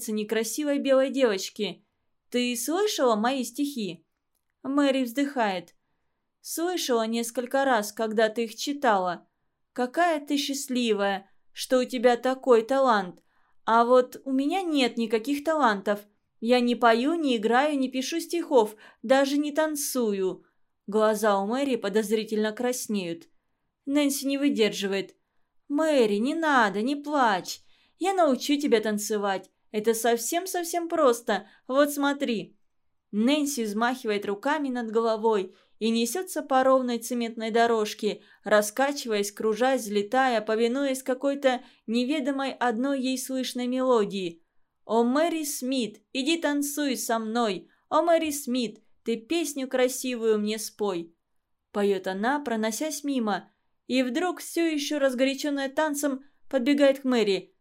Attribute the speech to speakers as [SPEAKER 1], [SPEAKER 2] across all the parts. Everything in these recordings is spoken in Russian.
[SPEAKER 1] нравится некрасивой белой девочке. Ты слышала мои стихи?» Мэри вздыхает. «Слышала несколько раз, когда ты их читала. Какая ты счастливая, что у тебя такой талант. А вот у меня нет никаких талантов. Я не пою, не играю, не пишу стихов, даже не танцую». Глаза у Мэри подозрительно краснеют. Нэнси не выдерживает. «Мэри, не надо, не плачь. Я научу тебя танцевать. Это совсем-совсем просто. Вот смотри». Нэнси взмахивает руками над головой и несется по ровной цементной дорожке, раскачиваясь, кружась, взлетая, повинуясь какой-то неведомой одной ей слышной мелодии. «О, Мэри Смит, иди танцуй со мной! О, Мэри Смит, ты песню красивую мне спой!» Поет она, проносясь мимо, и вдруг, все еще разгоряченная танцем, подбегает к Мэри.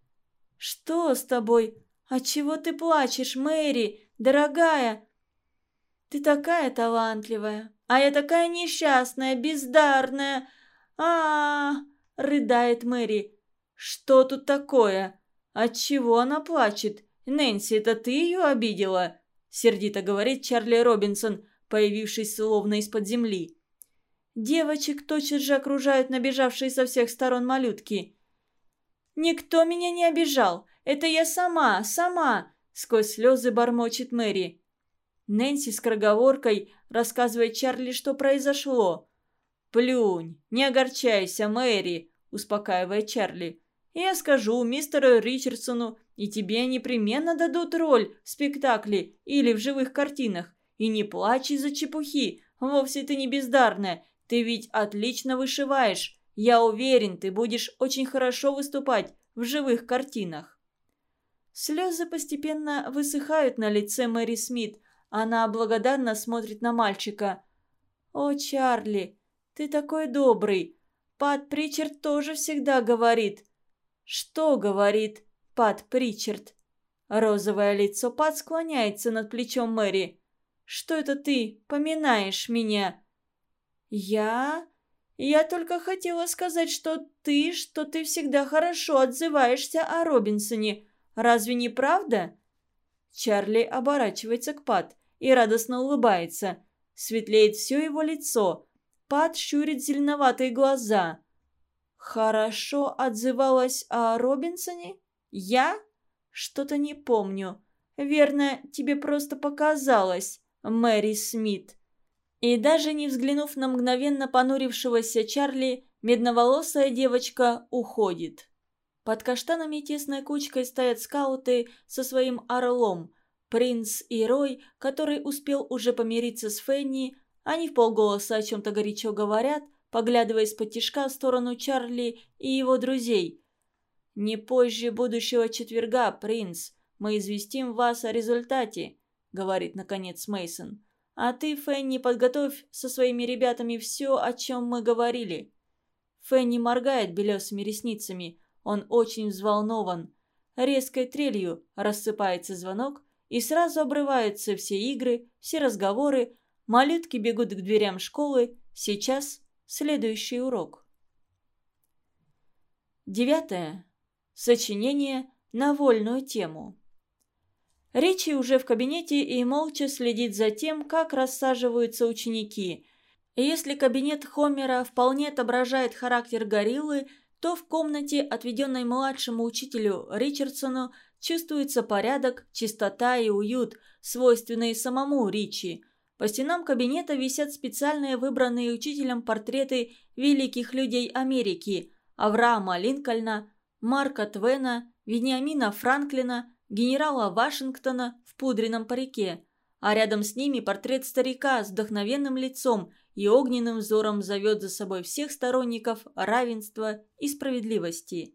[SPEAKER 1] «Что с тобой? Отчего ты плачешь, Мэри, дорогая?» «Ты такая талантливая, а я такая несчастная, бездарная. а, -а, -а, -а рыдает Мэри. «Что тут такое? Отчего она плачет? Нэнси, это ты ее обидела?» Сердито говорит Чарли Робинсон, появившись словно из-под земли. Девочек тотчас же окружают набежавшие со всех сторон малютки. «Никто меня не обижал. Это я сама, сама!» Сквозь слезы бормочет Мэри. Нэнси с кроговоркой рассказывает Чарли, что произошло. «Плюнь, не огорчайся, Мэри», – успокаивает Чарли. «Я скажу мистеру Ричардсону, и тебе непременно дадут роль в спектакле или в живых картинах. И не плачь из-за чепухи, вовсе ты не бездарная, ты ведь отлично вышиваешь. Я уверен, ты будешь очень хорошо выступать в живых картинах». Слезы постепенно высыхают на лице Мэри Смит. Она благодарно смотрит на мальчика. «О, Чарли, ты такой добрый. Пат Причард тоже всегда говорит». «Что говорит Пат Причард?» Розовое лицо Пат склоняется над плечом Мэри. «Что это ты поминаешь меня?» «Я? Я только хотела сказать, что ты, что ты всегда хорошо отзываешься о Робинсоне. Разве не правда?» Чарли оборачивается к Пат и радостно улыбается. Светлеет все его лицо. Пат щурит зеленоватые глаза. «Хорошо отзывалась о Робинсоне? Я? Что-то не помню. Верно, тебе просто показалось, Мэри Смит». И даже не взглянув на мгновенно понурившегося Чарли, медноволосая девочка уходит. Под каштанами тесной кучкой стоят скауты со своим орлом. Принц и Рой, который успел уже помириться с Фенни, они в полголоса о чем-то горячо говорят, поглядывая из-под тишка в сторону Чарли и его друзей. «Не позже будущего четверга, принц, мы известим вас о результате», — говорит наконец Мейсон. А ты, Фенни, подготовь со своими ребятами все, о чем мы говорили». Фенни моргает белесыми ресницами. Он очень взволнован. Резкой трелью рассыпается звонок, и сразу обрываются все игры, все разговоры. Малютки бегут к дверям школы. Сейчас следующий урок. Девятое. Сочинение на вольную тему. Ричи уже в кабинете и молча следит за тем, как рассаживаются ученики. Если кабинет Хомера вполне отображает характер гориллы, то в комнате, отведенной младшему учителю Ричардсону, чувствуется порядок, чистота и уют, свойственные самому Ричи. По стенам кабинета висят специальные выбранные учителем портреты великих людей Америки – Авраама Линкольна, Марка Твена, Вениамина Франклина – генерала Вашингтона в пудреном парике, а рядом с ними портрет старика с вдохновенным лицом и огненным взором зовет за собой всех сторонников равенства и справедливости.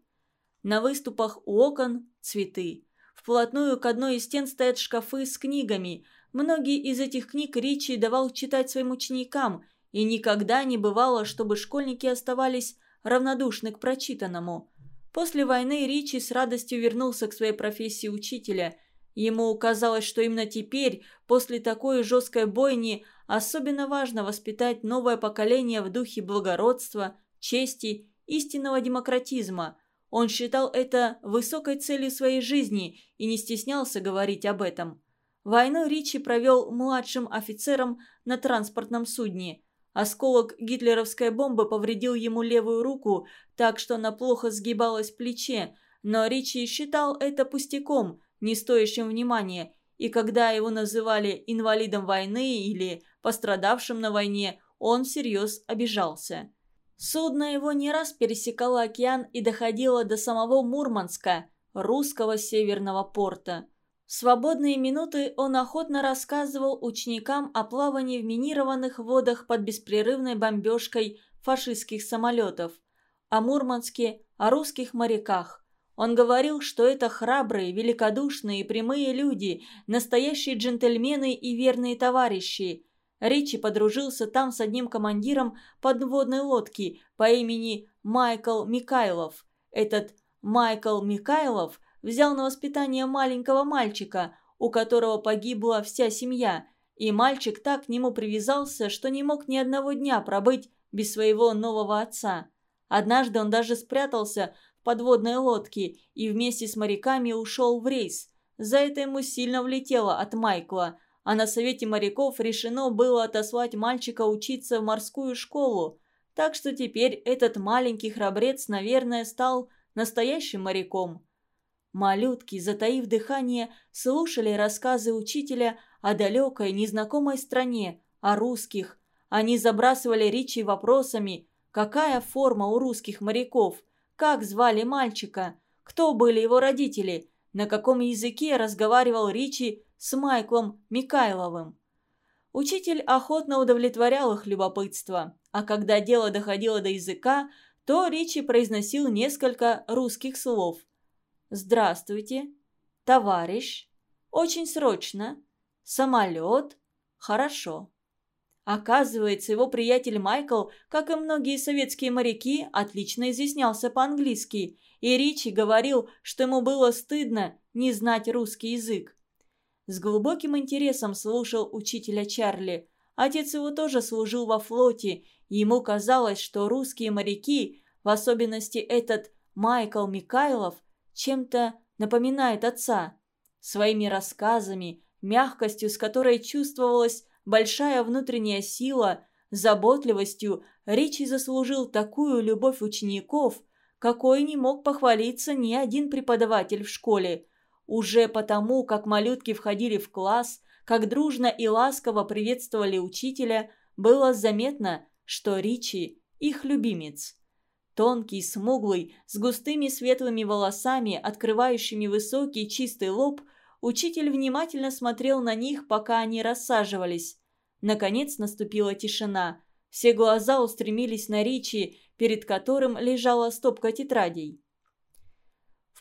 [SPEAKER 1] На выступах у окон цветы. Вплотную к одной из стен стоят шкафы с книгами. Многие из этих книг Ричи давал читать своим ученикам, и никогда не бывало, чтобы школьники оставались равнодушны к прочитанному – После войны Ричи с радостью вернулся к своей профессии учителя. Ему казалось, что именно теперь, после такой жесткой бойни, особенно важно воспитать новое поколение в духе благородства, чести, истинного демократизма. Он считал это высокой целью своей жизни и не стеснялся говорить об этом. Войну Ричи провел младшим офицером на транспортном судне. Осколок гитлеровской бомбы повредил ему левую руку, так что она плохо сгибалась в плече, но Ричи считал это пустяком, не стоящим внимания, и когда его называли инвалидом войны или пострадавшим на войне, он всерьез обижался. Судно его не раз пересекало океан и доходило до самого Мурманска, русского северного порта. В свободные минуты он охотно рассказывал ученикам о плавании в минированных водах под беспрерывной бомбежкой фашистских самолетов, о Мурманске, о русских моряках. Он говорил, что это храбрые, великодушные и прямые люди, настоящие джентльмены и верные товарищи. Ричи подружился там с одним командиром подводной лодки по имени Майкл Микайлов. Этот Майкл Микайлов взял на воспитание маленького мальчика, у которого погибла вся семья, и мальчик так к нему привязался, что не мог ни одного дня пробыть без своего нового отца. Однажды он даже спрятался подводной лодке и вместе с моряками ушел в рейс. За это ему сильно влетело от Майкла – а на совете моряков решено было отослать мальчика учиться в морскую школу, так что теперь этот маленький храбрец, наверное, стал настоящим моряком. Малютки, затаив дыхание, слушали рассказы учителя о далекой, незнакомой стране, о русских. Они забрасывали Ричи вопросами, какая форма у русских моряков, как звали мальчика, кто были его родители, на каком языке разговаривал Ричи с Майклом Микайловым. Учитель охотно удовлетворял их любопытство, а когда дело доходило до языка, то Ричи произносил несколько русских слов. «Здравствуйте», «Товарищ», «Очень срочно», «Самолет», «Хорошо». Оказывается, его приятель Майкл, как и многие советские моряки, отлично изъяснялся по-английски, и Ричи говорил, что ему было стыдно не знать русский язык. С глубоким интересом слушал учителя Чарли. Отец его тоже служил во флоте, и ему казалось, что русские моряки, в особенности этот Майкл Микайлов, чем-то напоминает отца. Своими рассказами, мягкостью, с которой чувствовалась большая внутренняя сила, заботливостью, Ричи заслужил такую любовь учеников, какой не мог похвалиться ни один преподаватель в школе – уже потому, как малютки входили в класс, как дружно и ласково приветствовали учителя, было заметно, что Ричи – их любимец. Тонкий, смуглый, с густыми светлыми волосами, открывающими высокий чистый лоб, учитель внимательно смотрел на них, пока они рассаживались. Наконец наступила тишина. Все глаза устремились на Ричи, перед которым лежала стопка тетрадей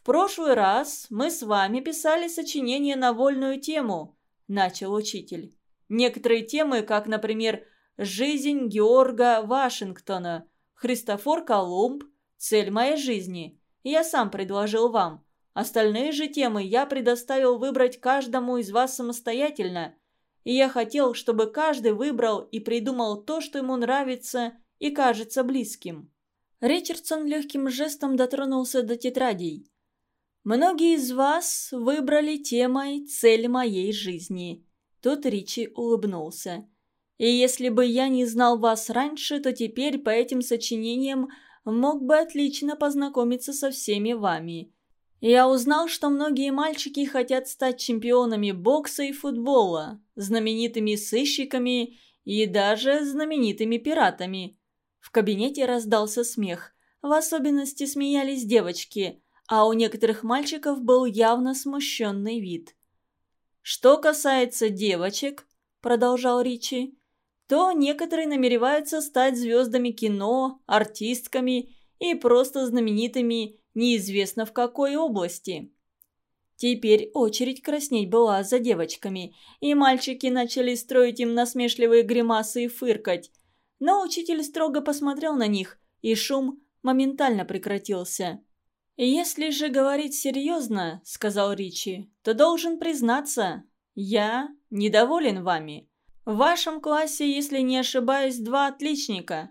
[SPEAKER 1] прошлый раз мы с вами писали сочинение на вольную тему», – начал учитель. «Некоторые темы, как, например, «Жизнь Георга Вашингтона», «Христофор Колумб», «Цель моей жизни», я сам предложил вам. Остальные же темы я предоставил выбрать каждому из вас самостоятельно. И я хотел, чтобы каждый выбрал и придумал то, что ему нравится и кажется близким». Ричардсон легким жестом дотронулся до тетрадей. Многие из вас выбрали темой цель моей жизни. Тут Ричи улыбнулся. И если бы я не знал вас раньше, то теперь по этим сочинениям мог бы отлично познакомиться со всеми вами. Я узнал, что многие мальчики хотят стать чемпионами бокса и футбола, знаменитыми сыщиками и даже знаменитыми пиратами. В кабинете раздался смех. В особенности смеялись девочки – а у некоторых мальчиков был явно смущенный вид. «Что касается девочек», – продолжал Ричи, – «то некоторые намереваются стать звездами кино, артистками и просто знаменитыми неизвестно в какой области». Теперь очередь краснеть была за девочками, и мальчики начали строить им насмешливые гримасы и фыркать. Но учитель строго посмотрел на них, и шум моментально прекратился. «Если же говорить серьезно, — сказал Ричи, — то должен признаться, я недоволен вами. В вашем классе, если не ошибаюсь, два отличника».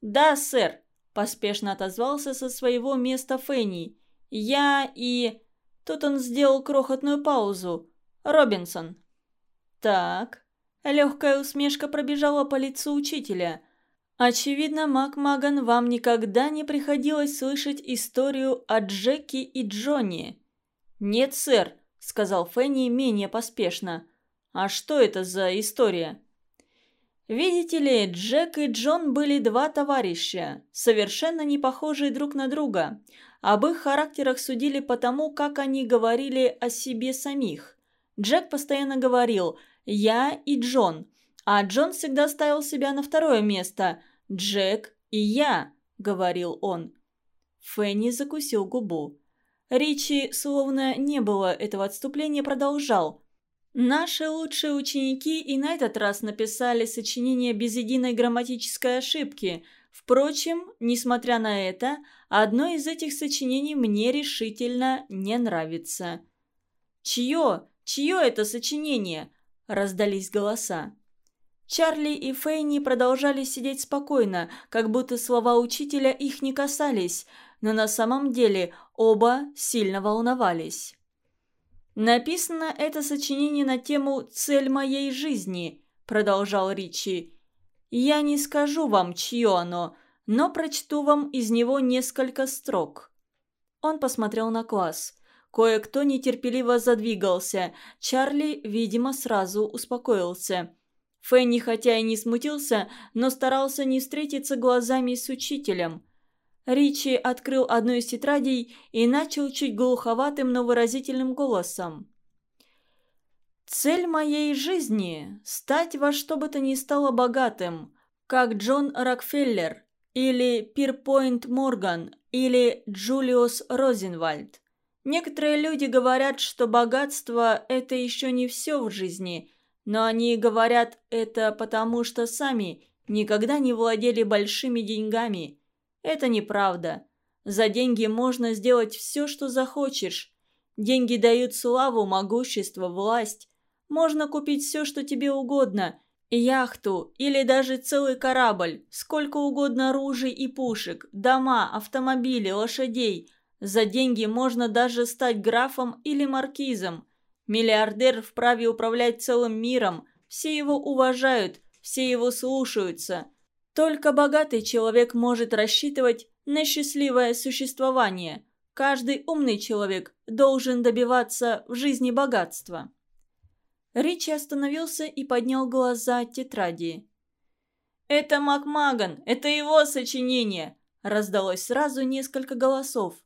[SPEAKER 1] «Да, сэр», – поспешно отозвался со своего места Фенни. «Я и...» Тут он сделал крохотную паузу. «Робинсон». «Так». Легкая усмешка пробежала по лицу учителя. «Очевидно, Мак Маган, вам никогда не приходилось слышать историю о Джеки и Джонни». «Нет, сэр», — сказал Фенни менее поспешно. «А что это за история?» Видите ли, Джек и Джон были два товарища, совершенно не похожие друг на друга. Об их характерах судили по тому, как они говорили о себе самих. Джек постоянно говорил «я и Джон», а Джон всегда ставил себя на второе место «Джек и я», — говорил он. Фенни закусил губу. Ричи, словно не было этого отступления, продолжал. Наши лучшие ученики и на этот раз написали сочинение без единой грамматической ошибки. Впрочем, несмотря на это, одно из этих сочинений мне решительно не нравится. «Чье? Чье это сочинение?» – раздались голоса. Чарли и Фейни продолжали сидеть спокойно, как будто слова учителя их не касались, но на самом деле оба сильно волновались. «Написано это сочинение на тему «Цель моей жизни», — продолжал Ричи. «Я не скажу вам, чье оно, но прочту вам из него несколько строк». Он посмотрел на класс. Кое-кто нетерпеливо задвигался. Чарли, видимо, сразу успокоился. Фенни, хотя и не смутился, но старался не встретиться глазами с учителем. Ричи открыл одну из тетрадей и начал чуть глуховатым, но выразительным голосом. «Цель моей жизни – стать во что бы то ни стало богатым, как Джон Рокфеллер, или Пирпойнт Морган, или Джулиус Розенвальд. Некоторые люди говорят, что богатство – это еще не все в жизни, но они говорят это потому, что сами никогда не владели большими деньгами – это неправда. За деньги можно сделать все, что захочешь. Деньги дают славу, могущество, власть. Можно купить все, что тебе угодно. Яхту или даже целый корабль, сколько угодно оружий и пушек, дома, автомобили, лошадей. За деньги можно даже стать графом или маркизом. Миллиардер вправе управлять целым миром. Все его уважают, все его слушаются. Только богатый человек может рассчитывать на счастливое существование. Каждый умный человек должен добиваться в жизни богатства. Ричи остановился и поднял глаза от тетради. «Это Макмаган! Это его сочинение!» Раздалось сразу несколько голосов.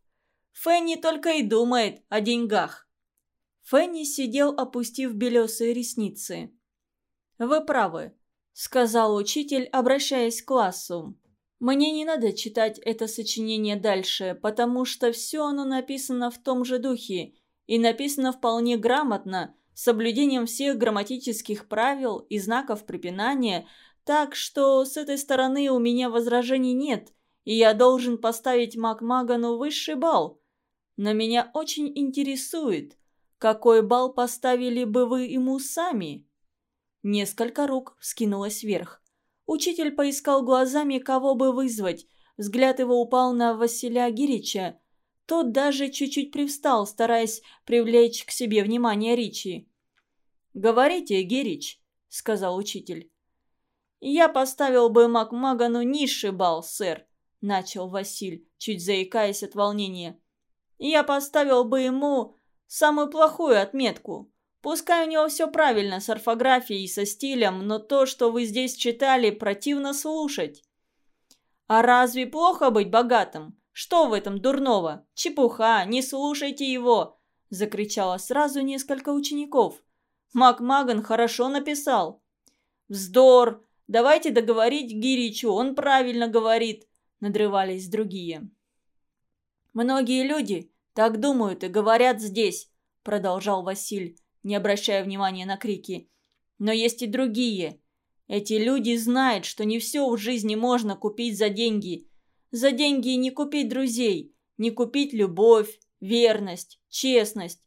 [SPEAKER 1] Фенни только и думает о деньгах. Фенни сидел, опустив белесые ресницы. «Вы правы сказал учитель, обращаясь к классу. «Мне не надо читать это сочинение дальше, потому что все оно написано в том же духе и написано вполне грамотно, с соблюдением всех грамматических правил и знаков препинания, так что с этой стороны у меня возражений нет, и я должен поставить Макмагану высший балл. Но меня очень интересует, какой балл поставили бы вы ему сами?» Несколько рук вскинулось вверх. Учитель поискал глазами, кого бы вызвать. Взгляд его упал на Василия Гирича. Тот даже чуть-чуть привстал, стараясь привлечь к себе внимание Ричи. «Говорите, Гирич», — сказал учитель. «Я поставил бы Макмагану низший балл, сэр», — начал Василь, чуть заикаясь от волнения. «Я поставил бы ему самую плохую отметку. Пускай у него все правильно с орфографией и со стилем, но то, что вы здесь читали, противно слушать. А разве плохо быть богатым? Что в этом дурного? Чепуха, не слушайте его!» Закричало сразу несколько учеников. Макмаган хорошо написал. «Вздор! Давайте договорить Гиричу, он правильно говорит!» Надрывались другие. «Многие люди так думают и говорят здесь», продолжал Василь не обращая внимания на крики. «Но есть и другие. Эти люди знают, что не все в жизни можно купить за деньги. За деньги не купить друзей, не купить любовь, верность, честность.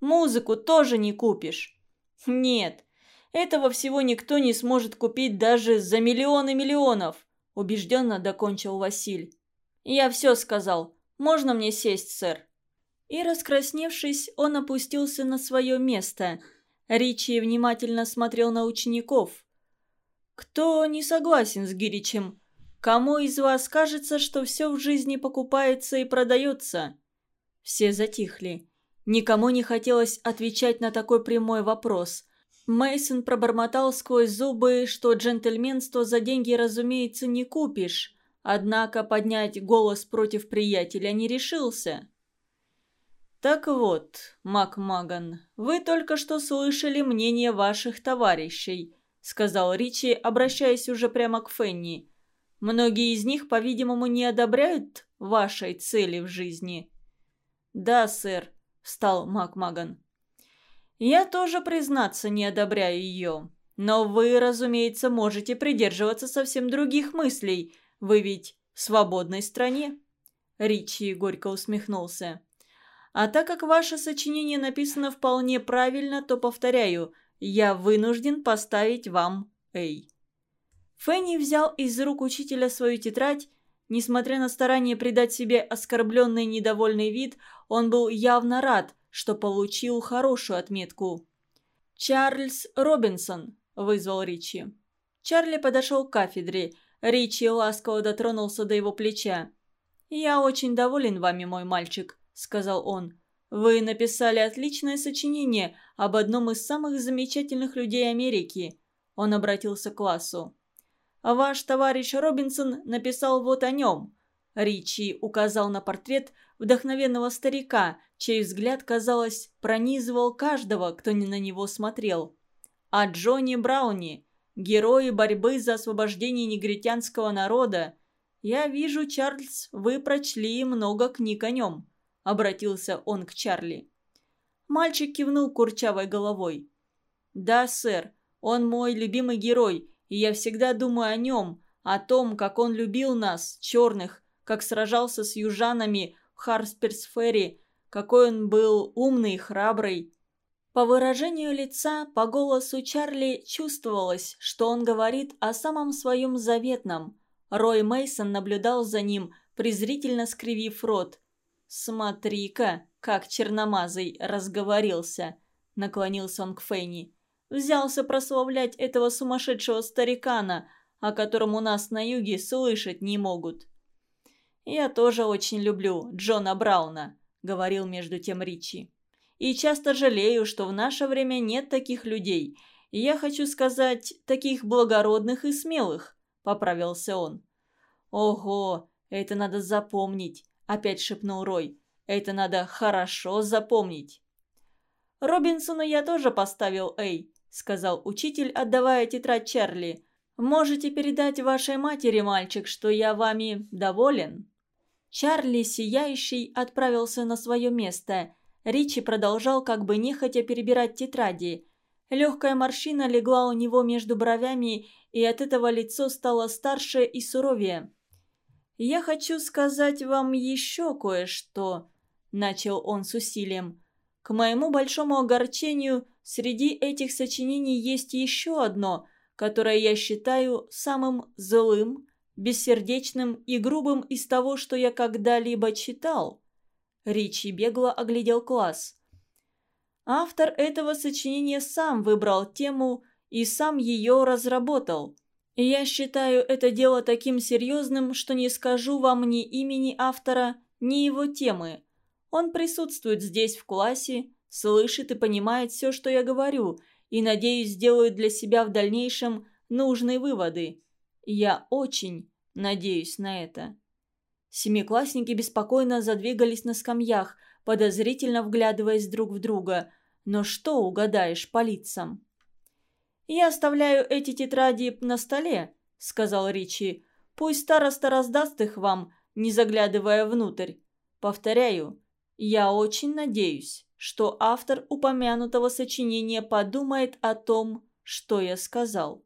[SPEAKER 1] Музыку тоже не купишь. Нет, этого всего никто не сможет купить даже за миллионы миллионов», убежденно докончил Василь. «Я все сказал. Можно мне сесть, сэр?» И, раскрасневшись, он опустился на свое место. Ричи внимательно смотрел на учеников. «Кто не согласен с Гиричем? Кому из вас кажется, что все в жизни покупается и продается?» Все затихли. Никому не хотелось отвечать на такой прямой вопрос. Мейсон пробормотал сквозь зубы, что джентльменство за деньги, разумеется, не купишь. Однако поднять голос против приятеля не решился. «Так вот, Макмаган, вы только что слышали мнение ваших товарищей», сказал Ричи, обращаясь уже прямо к Фенни. «Многие из них, по-видимому, не одобряют вашей цели в жизни». «Да, сэр», — встал Макмаган. «Я тоже, признаться, не одобряю ее. Но вы, разумеется, можете придерживаться совсем других мыслей. Вы ведь в свободной стране». Ричи горько усмехнулся. А так как ваше сочинение написано вполне правильно, то, повторяю, я вынужден поставить вам «Эй». Фенни взял из рук учителя свою тетрадь. Несмотря на старание придать себе оскорбленный недовольный вид, он был явно рад, что получил хорошую отметку. «Чарльз Робинсон», — вызвал Ричи. Чарли подошел к кафедре. Ричи ласково дотронулся до его плеча. «Я очень доволен вами, мой мальчик. — сказал он. «Вы написали отличное сочинение об одном из самых замечательных людей Америки». Он обратился к классу. «Ваш товарищ Робинсон написал вот о нем». Ричи указал на портрет вдохновенного старика, чей взгляд, казалось, пронизывал каждого, кто не на него смотрел. А Джонни Брауни, герои борьбы за освобождение негритянского народа. Я вижу, Чарльз, вы прочли много книг о нем. – обратился он к Чарли. Мальчик кивнул курчавой головой. «Да, сэр, он мой любимый герой, и я всегда думаю о нем, о том, как он любил нас, черных, как сражался с южанами в Харсперсфере, какой он был умный и храбрый». По выражению лица, по голосу Чарли чувствовалось, что он говорит о самом своем заветном. Рой Мейсон наблюдал за ним, презрительно скривив рот. «Смотри-ка, как черномазый разговорился!» — наклонился он к Фейни. «Взялся прославлять этого сумасшедшего старикана, о котором у нас на юге слышать не могут». «Я тоже очень люблю Джона Брауна», — говорил между тем Ричи. «И часто жалею, что в наше время нет таких людей. я хочу сказать, таких благородных и смелых», — поправился он. «Ого, это надо запомнить опять шепнул Рой. «Это надо хорошо запомнить». «Робинсону я тоже поставил «Эй», — сказал учитель, отдавая тетрадь Чарли. «Можете передать вашей матери, мальчик, что я вами доволен». Чарли, сияющий, отправился на свое место. Ричи продолжал как бы нехотя перебирать тетради. Легкая морщина легла у него между бровями, и от этого лицо стало старше и суровее. «Я хочу сказать вам еще кое-что», — начал он с усилием. «К моему большому огорчению, среди этих сочинений есть еще одно, которое я считаю самым злым, бессердечным и грубым из того, что я когда-либо читал». Ричи бегло оглядел класс. Автор этого сочинения сам выбрал тему и сам ее разработал. Я считаю это дело таким серьезным, что не скажу вам ни имени автора, ни его темы. Он присутствует здесь в классе, слышит и понимает все, что я говорю, и, надеюсь, сделает для себя в дальнейшем нужные выводы. Я очень надеюсь на это. Семиклассники беспокойно задвигались на скамьях, подозрительно вглядываясь друг в друга. Но что угадаешь по лицам? «Я оставляю эти тетради на столе», — сказал Ричи. «Пусть староста раздаст их вам, не заглядывая внутрь. Повторяю, я очень надеюсь, что автор упомянутого сочинения подумает о том, что я сказал».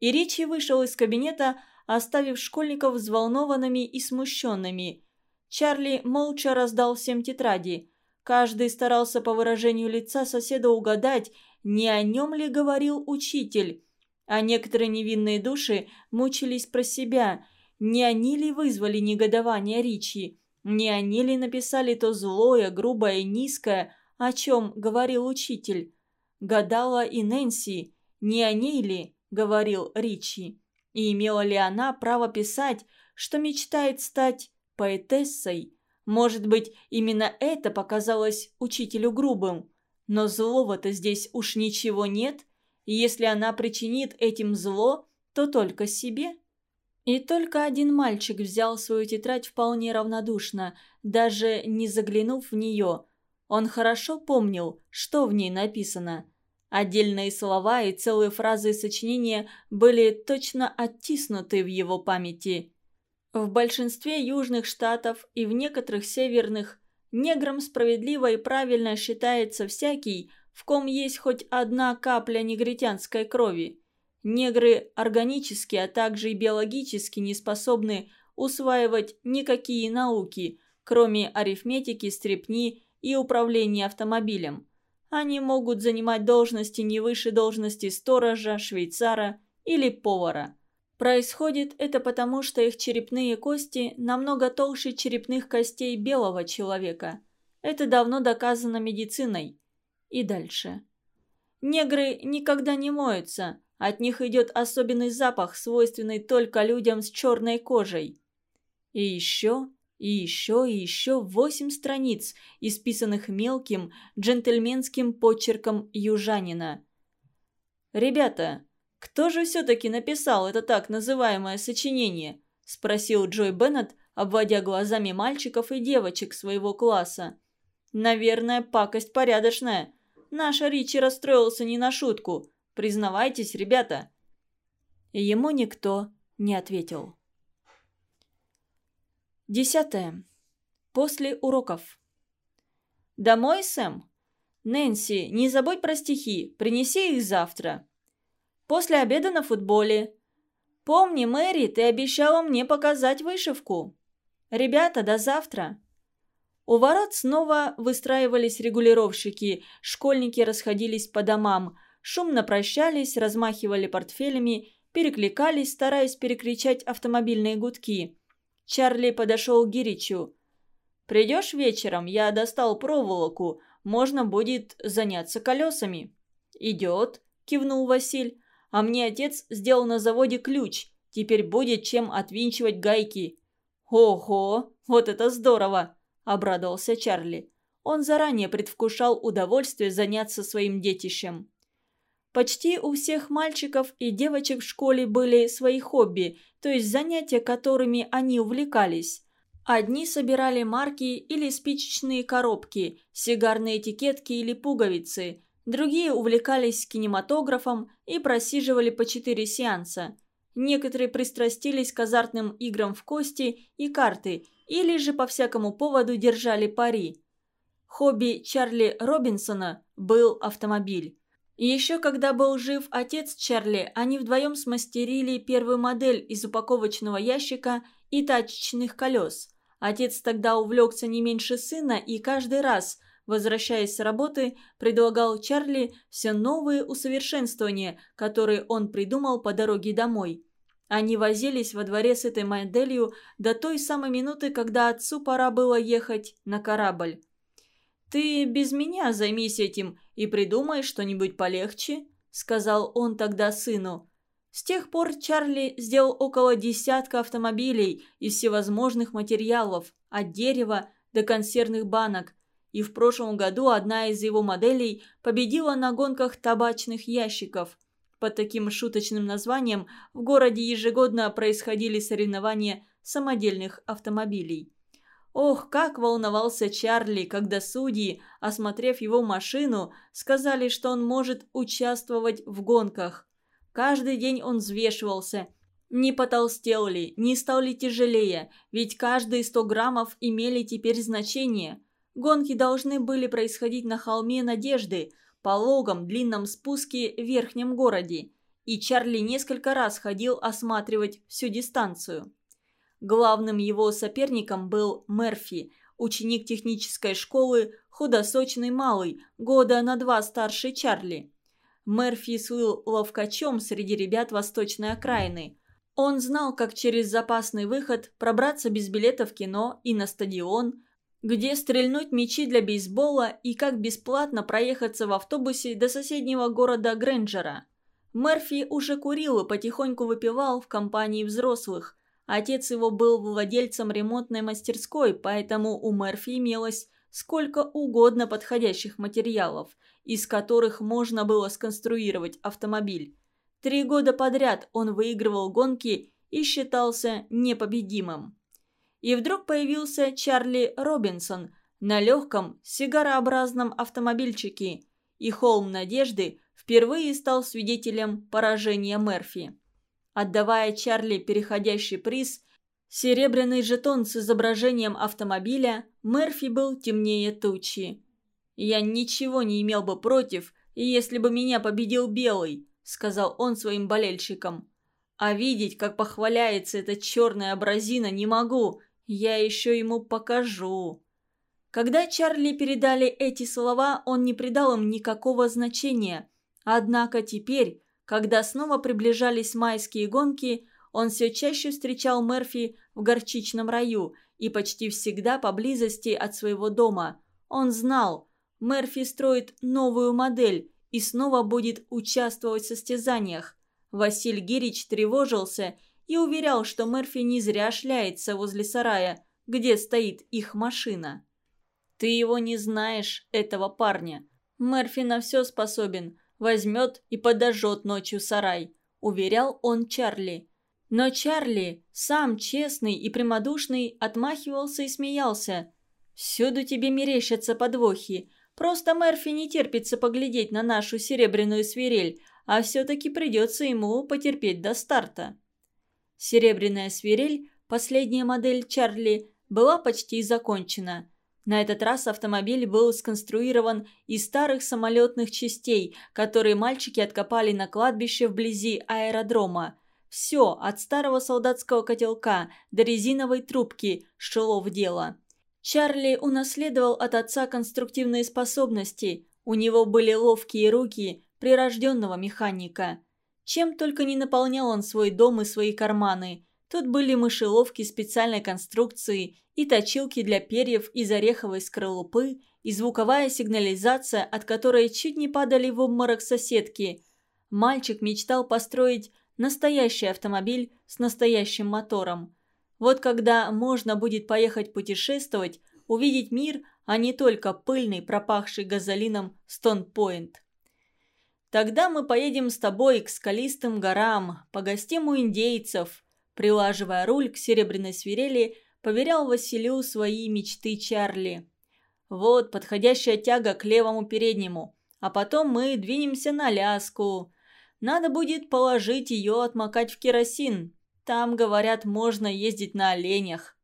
[SPEAKER 1] И Ричи вышел из кабинета, оставив школьников взволнованными и смущенными. Чарли молча раздал всем тетради. Каждый старался по выражению лица соседа угадать, не о нем ли говорил учитель. А некоторые невинные души мучились про себя. Не они ли вызвали негодование Ричи? Не они ли написали то злое, грубое низкое, о чем говорил учитель? Гадала и Нэнси, не о ней ли, говорил Ричи? И имела ли она право писать, что мечтает стать поэтессой? Может быть, именно это показалось учителю грубым. Но злого-то здесь уж ничего нет, и если она причинит этим зло, то только себе. И только один мальчик взял свою тетрадь вполне равнодушно, даже не заглянув в нее. Он хорошо помнил, что в ней написано. Отдельные слова и целые фразы сочинения были точно оттиснуты в его памяти. В большинстве южных штатов и в некоторых северных негром справедливо и правильно считается всякий, в ком есть хоть одна капля негритянской крови. Негры органически, а также и биологически не способны усваивать никакие науки, кроме арифметики, стрепни и управления автомобилем. Они могут занимать должности не выше должности сторожа, швейцара или повара. Происходит это потому, что их черепные кости намного толще черепных костей белого человека. Это давно доказано медициной. И дальше. Негры никогда не моются, от них идет особенный запах, свойственный только людям с черной кожей. И еще, и еще, и еще восемь страниц, исписанных мелким, джентльменским почерком южанина. «Ребята, кто же все-таки написал это так называемое сочинение?» – спросил Джой Беннет, обводя глазами мальчиков и девочек своего класса. «Наверное, пакость порядочная. Наш Ричи расстроился не на шутку. Признавайтесь, ребята!» Ему никто не ответил. Десятое. После уроков. «Домой, Сэм? Нэнси, не забудь про стихи, принеси их завтра. После обеда на футболе. Помни, Мэри, ты обещала мне показать вышивку. Ребята, до завтра!» У ворот снова выстраивались регулировщики, школьники расходились по домам – шумно прощались, размахивали портфелями, перекликались, стараясь перекричать автомобильные гудки. Чарли подошел к Гиричу. «Придешь вечером? Я достал проволоку. Можно будет заняться колесами». «Идет», – кивнул Василь. «А мне отец сделал на заводе ключ. Теперь будет чем отвинчивать гайки». «Ого, вот это здорово!» – обрадовался Чарли. Он заранее предвкушал удовольствие заняться своим детищем. Почти у всех мальчиков и девочек в школе были свои хобби, то есть занятия, которыми они увлекались. Одни собирали марки или спичечные коробки, сигарные этикетки или пуговицы. Другие увлекались кинематографом и просиживали по четыре сеанса. Некоторые пристрастились к азартным играм в кости и карты, или же по всякому поводу держали пари. Хобби Чарли Робинсона был автомобиль. И еще когда был жив отец Чарли, они вдвоем смастерили первую модель из упаковочного ящика и тачечных колес. Отец тогда увлекся не меньше сына и каждый раз, возвращаясь с работы, предлагал Чарли все новые усовершенствования, которые он придумал по дороге домой. Они возились во дворе с этой моделью до той самой минуты, когда отцу пора было ехать на корабль. «Ты без меня займись этим и придумай что-нибудь полегче», — сказал он тогда сыну. С тех пор Чарли сделал около десятка автомобилей из всевозможных материалов, от дерева до консервных банок, и в прошлом году одна из его моделей победила на гонках табачных ящиков. Под таким шуточным названием в городе ежегодно происходили соревнования самодельных автомобилей. Ох, как волновался Чарли, когда судьи, осмотрев его машину, сказали, что он может участвовать в гонках. Каждый день он взвешивался. Не потолстел ли, не стал ли тяжелее, ведь каждые сто граммов имели теперь значение. Гонки должны были происходить на холме Надежды, пологом длинном спуске в верхнем городе. И Чарли несколько раз ходил осматривать всю дистанцию. Главным его соперником был Мерфи, ученик технической школы, худосочный малый, года на два старше Чарли. Мерфи слыл ловкачом среди ребят восточной окраины. Он знал, как через запасный выход пробраться без билета в кино и на стадион, где стрельнуть мячи для бейсбола и как бесплатно проехаться в автобусе до соседнего города Грэнджера. Мерфи уже курил и потихоньку выпивал в компании взрослых. Отец его был владельцем ремонтной мастерской, поэтому у Мерфи имелось сколько угодно подходящих материалов, из которых можно было сконструировать автомобиль. Три года подряд он выигрывал гонки и считался непобедимым. И вдруг появился Чарли Робинсон на легком сигарообразном автомобильчике, и Холм Надежды впервые стал свидетелем поражения Мерфи. Отдавая Чарли переходящий приз, серебряный жетон с изображением автомобиля, Мерфи был темнее тучи. «Я ничего не имел бы против, если бы меня победил Белый», — сказал он своим болельщикам. «А видеть, как похваляется эта черная абразина, не могу. Я еще ему покажу». Когда Чарли передали эти слова, он не придал им никакого значения. Однако теперь, когда снова приближались майские гонки, он все чаще встречал Мерфи в горчичном раю и почти всегда поблизости от своего дома. Он знал, Мерфи строит новую модель и снова будет участвовать в состязаниях. Василь Гирич тревожился и уверял, что Мерфи не зря шляется возле сарая, где стоит их машина. «Ты его не знаешь, этого парня. Мерфи на все способен. Возьмет и подожжет ночью сарай», – уверял он Чарли. Но Чарли, сам честный и прямодушный, отмахивался и смеялся. «Всюду тебе мерещатся подвохи. Просто Мерфи не терпится поглядеть на нашу серебряную свирель, а все-таки придется ему потерпеть до старта». Серебряная свирель, последняя модель Чарли, была почти закончена. На этот раз автомобиль был сконструирован из старых самолетных частей, которые мальчики откопали на кладбище вблизи аэродрома. Все, от старого солдатского котелка до резиновой трубки, шло в дело. Чарли унаследовал от отца конструктивные способности. У него были ловкие руки прирожденного механика. Чем только не наполнял он свой дом и свои карманы. Тут были мышеловки специальной конструкции и точилки для перьев из ореховой скорлупы, и звуковая сигнализация, от которой чуть не падали в обморок соседки. Мальчик мечтал построить настоящий автомобиль с настоящим мотором. Вот когда можно будет поехать путешествовать, увидеть мир, а не только пыльный, пропахший газолином Стон-Пойнт. Тогда мы поедем с тобой к скалистым горам, погостим у индейцев. Прилаживая руль к серебряной свирели, поверял Василю свои мечты Чарли. Вот подходящая тяга к левому переднему, а потом мы двинемся на Ляску. Надо будет положить ее отмокать в керосин. Там, говорят, можно ездить на оленях.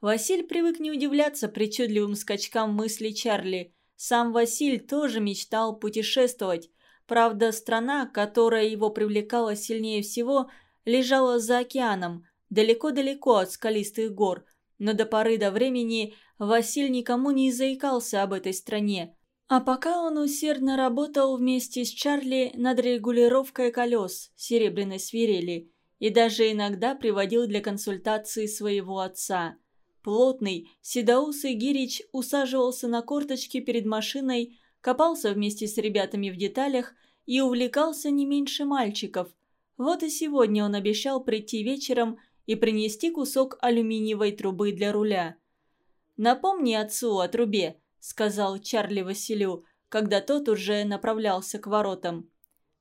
[SPEAKER 1] Василь привык не удивляться причудливым скачкам мыслей Чарли. Сам Василь тоже мечтал путешествовать. Правда, страна, которая его привлекала сильнее всего, лежала за океаном, далеко-далеко от скалистых гор, но до поры до времени Василь никому не заикался об этой стране. А пока он усердно работал вместе с Чарли над регулировкой колес серебряной свирели и даже иногда приводил для консультации своего отца. Плотный, седоусый Гирич усаживался на корточки перед машиной, копался вместе с ребятами в деталях и увлекался не меньше мальчиков. Вот и сегодня он обещал прийти вечером и принести кусок алюминиевой трубы для руля. «Напомни отцу о трубе», — сказал Чарли Василю, когда тот уже направлялся к воротам.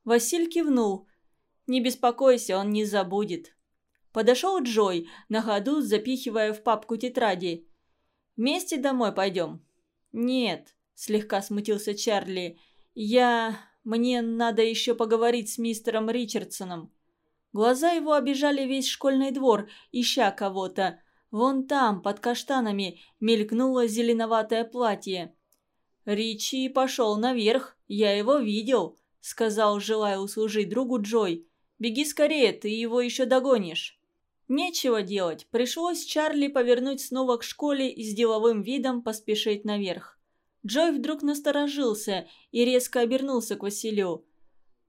[SPEAKER 1] Василь кивнул. «Не беспокойся, он не забудет». Подошел Джой, на ходу запихивая в папку тетради. «Вместе домой пойдем?» «Нет», — слегка смутился Чарли. «Я... Мне надо еще поговорить с мистером Ричардсоном». Глаза его обижали весь школьный двор, ища кого-то. Вон там, под каштанами, мелькнуло зеленоватое платье. «Ричи пошел наверх, я его видел», — сказал, желая услужить другу Джой. «Беги скорее, ты его еще догонишь». Нечего делать, пришлось Чарли повернуть снова к школе и с деловым видом поспешить наверх. Джой вдруг насторожился и резко обернулся к Василю.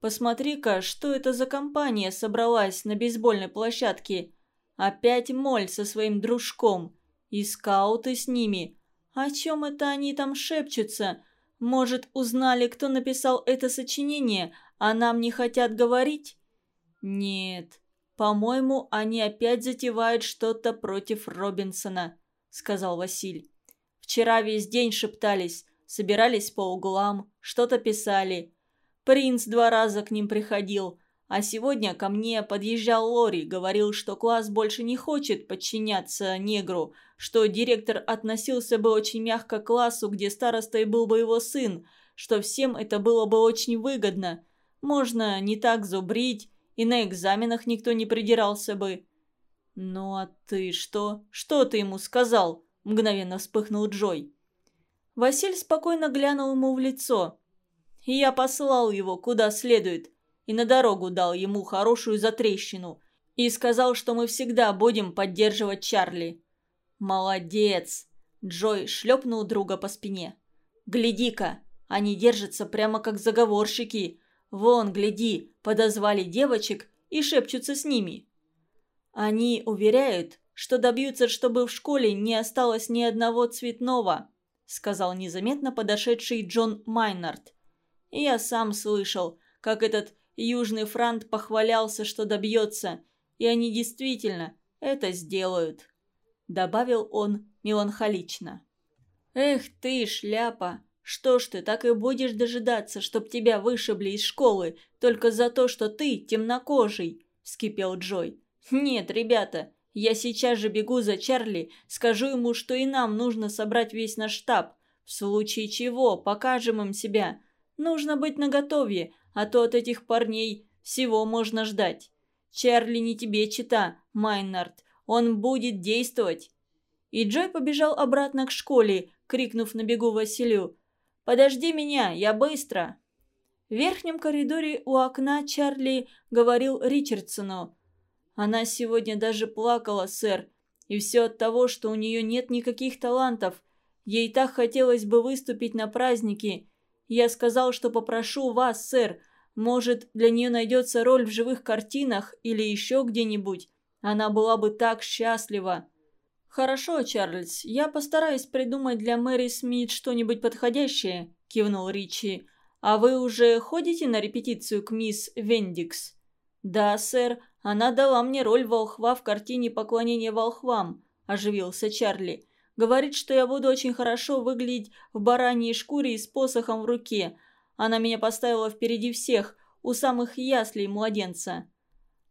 [SPEAKER 1] Посмотри-ка, что это за компания собралась на бейсбольной площадке. Опять Моль со своим дружком. И скауты с ними. О чем это они там шепчутся? Может, узнали, кто написал это сочинение, а нам не хотят говорить? Нет, по-моему, они опять затевают что-то против Робинсона, сказал Василь. Вчера весь день шептались, собирались по углам, что-то писали. Принц два раза к ним приходил, а сегодня ко мне подъезжал Лори, говорил, что класс больше не хочет подчиняться негру, что директор относился бы очень мягко к классу, где старостой был бы его сын, что всем это было бы очень выгодно. Можно не так зубрить, и на экзаменах никто не придирался бы. «Ну а ты что? Что ты ему сказал?» – мгновенно вспыхнул Джой. Василь спокойно глянул ему в лицо – я послал его куда следует, и на дорогу дал ему хорошую затрещину, и сказал, что мы всегда будем поддерживать Чарли. «Молодец!» – Джой шлепнул друга по спине. «Гляди-ка, они держатся прямо как заговорщики. Вон, гляди, подозвали девочек и шепчутся с ними». Они уверяют, что добьются, чтобы в школе не осталось ни одного цветного, сказал незаметно подошедший Джон Майнард. Я сам слышал, как этот Южный Франт похвалялся, что добьется, и они действительно это сделают», — добавил он меланхолично. «Эх ты, шляпа, что ж ты так и будешь дожидаться, чтоб тебя вышибли из школы только за то, что ты темнокожий?» — вскипел Джой. «Нет, ребята, я сейчас же бегу за Чарли, скажу ему, что и нам нужно собрать весь наш штаб. В случае чего покажем им себя. Нужно быть наготове, а то от этих парней всего можно ждать. Чарли не тебе чита, Майнард. Он будет действовать. И Джой побежал обратно к школе, крикнув на бегу Василию. «Подожди меня, я быстро!» В верхнем коридоре у окна Чарли говорил Ричардсону. «Она сегодня даже плакала, сэр, и все от того, что у нее нет никаких талантов. Ей так хотелось бы выступить на празднике, я сказал, что попрошу вас, сэр. Может, для нее найдется роль в живых картинах или еще где-нибудь. Она была бы так счастлива». «Хорошо, Чарльз, я постараюсь придумать для Мэри Смит что-нибудь подходящее», – кивнул Ричи. «А вы уже ходите на репетицию к мисс Вендикс?» «Да, сэр, она дала мне роль волхва в картине «Поклонение волхвам», – оживился Чарли. Говорит, что я буду очень хорошо выглядеть в бараньей шкуре и с посохом в руке. Она меня поставила впереди всех, у самых яслей младенца».